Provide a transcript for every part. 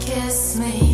kiss me.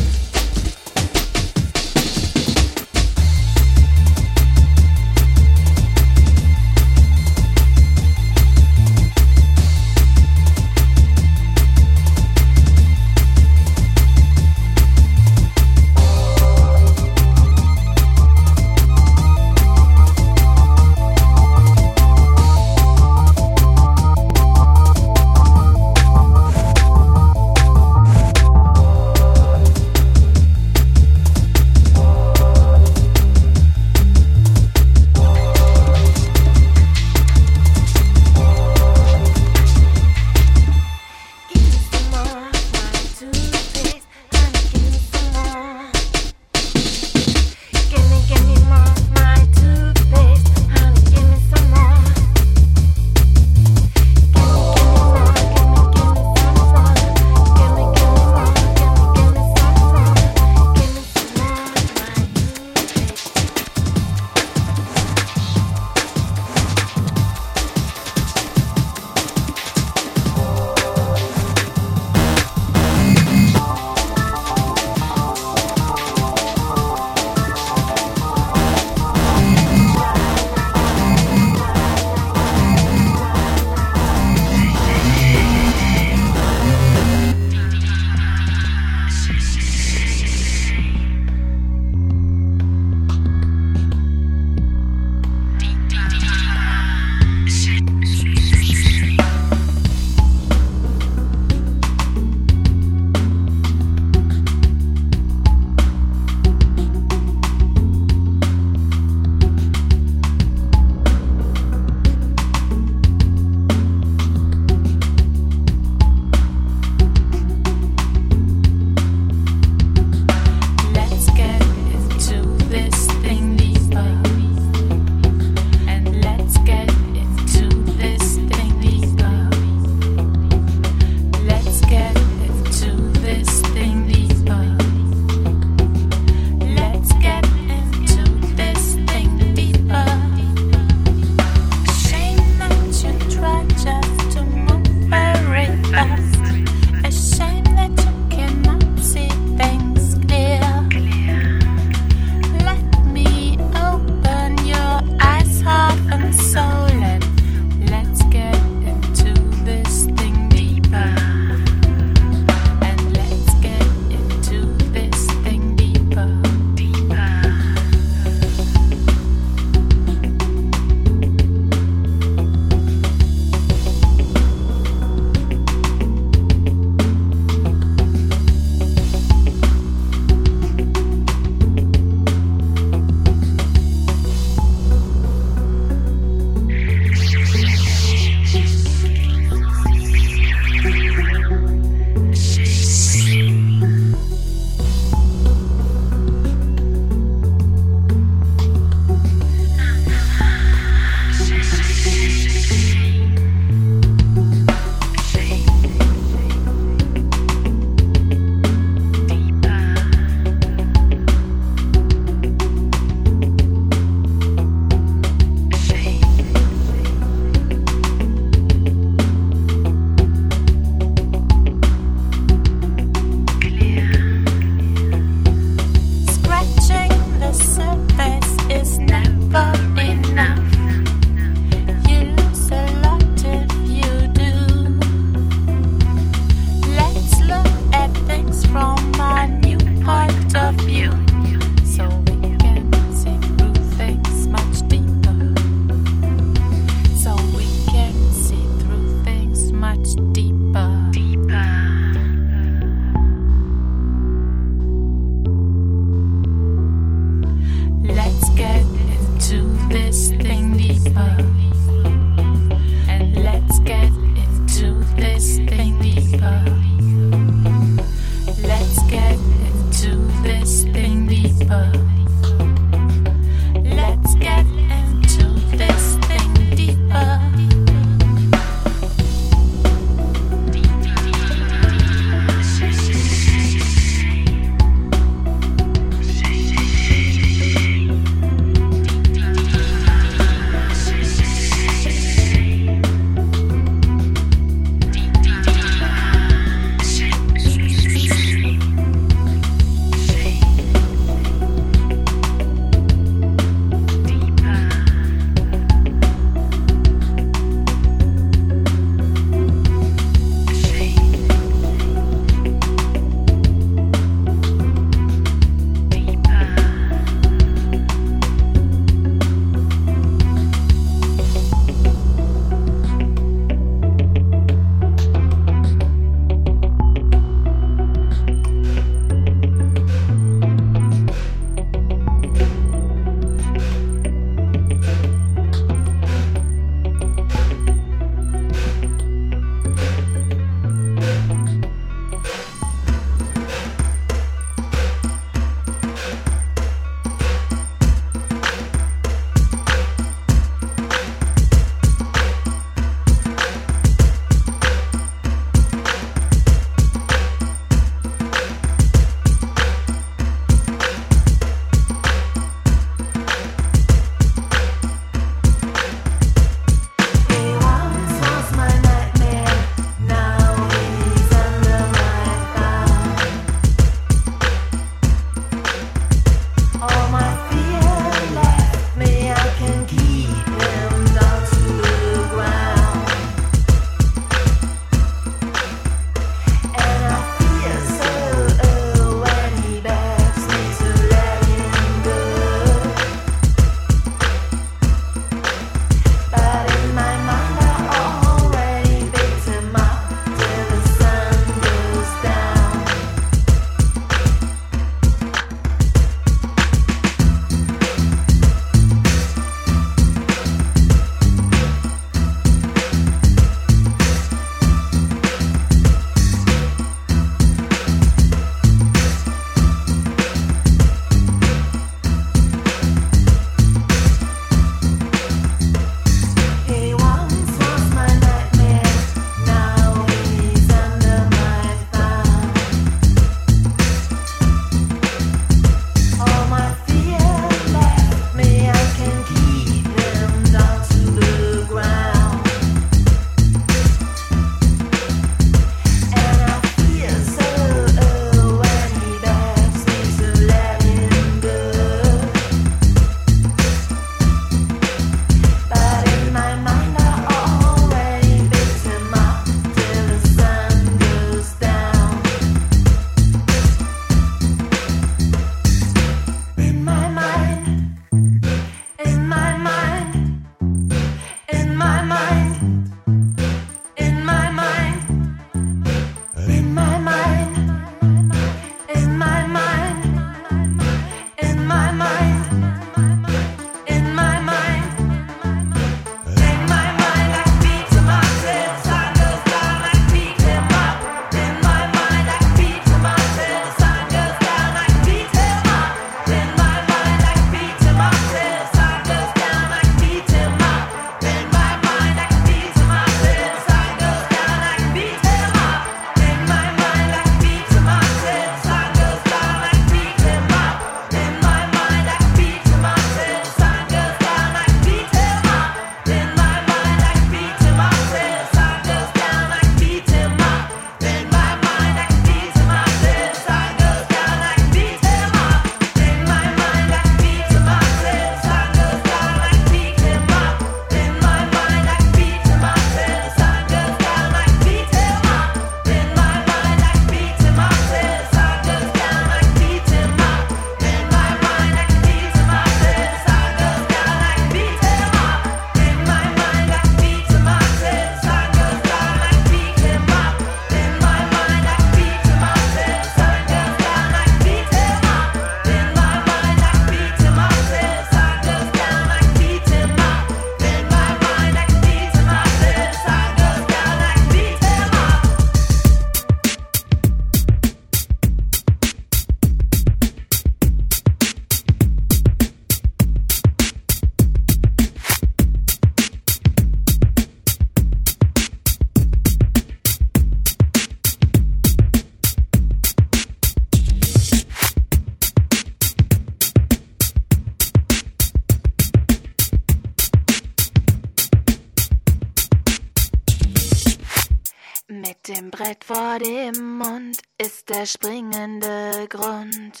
Der springende Grund.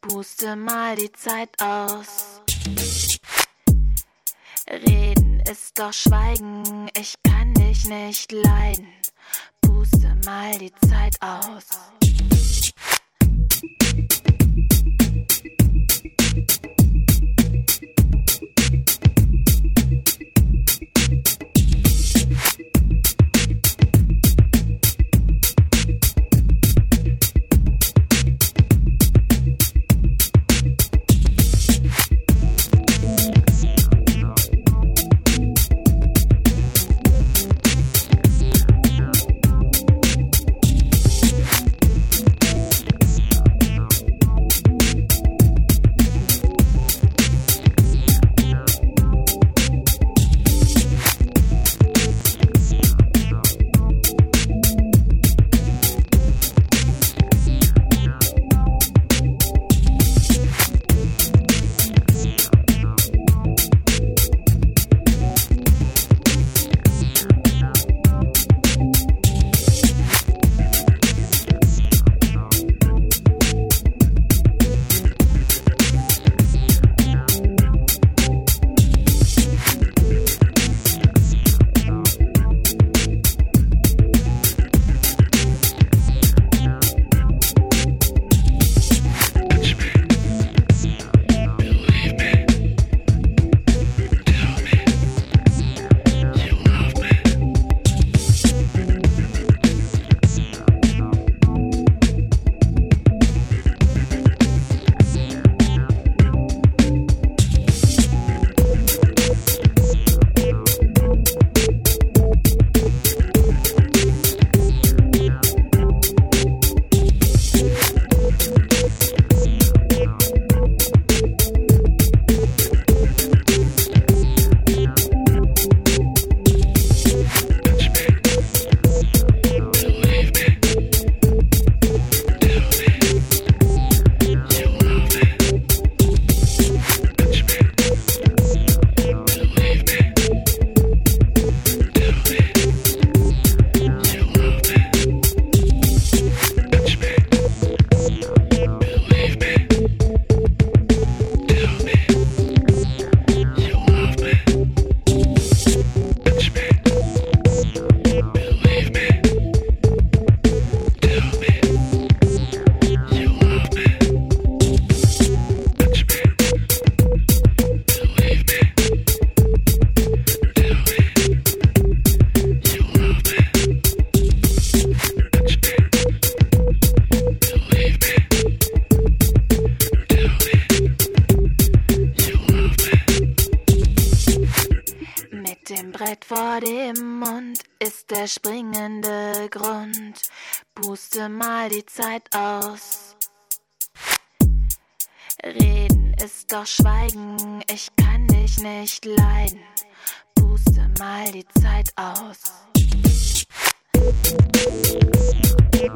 Puste mal die Zeit aus. Reden ist doch Schweigen, ich kann dich nicht leiden. Puste mal die Zeit aus. der springende Grund. Puste mal die Zeit aus. Reden ist doch Schweigen, ich kann dich nicht leiden. Puste mal die Zeit aus. Musik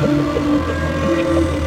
Thank you.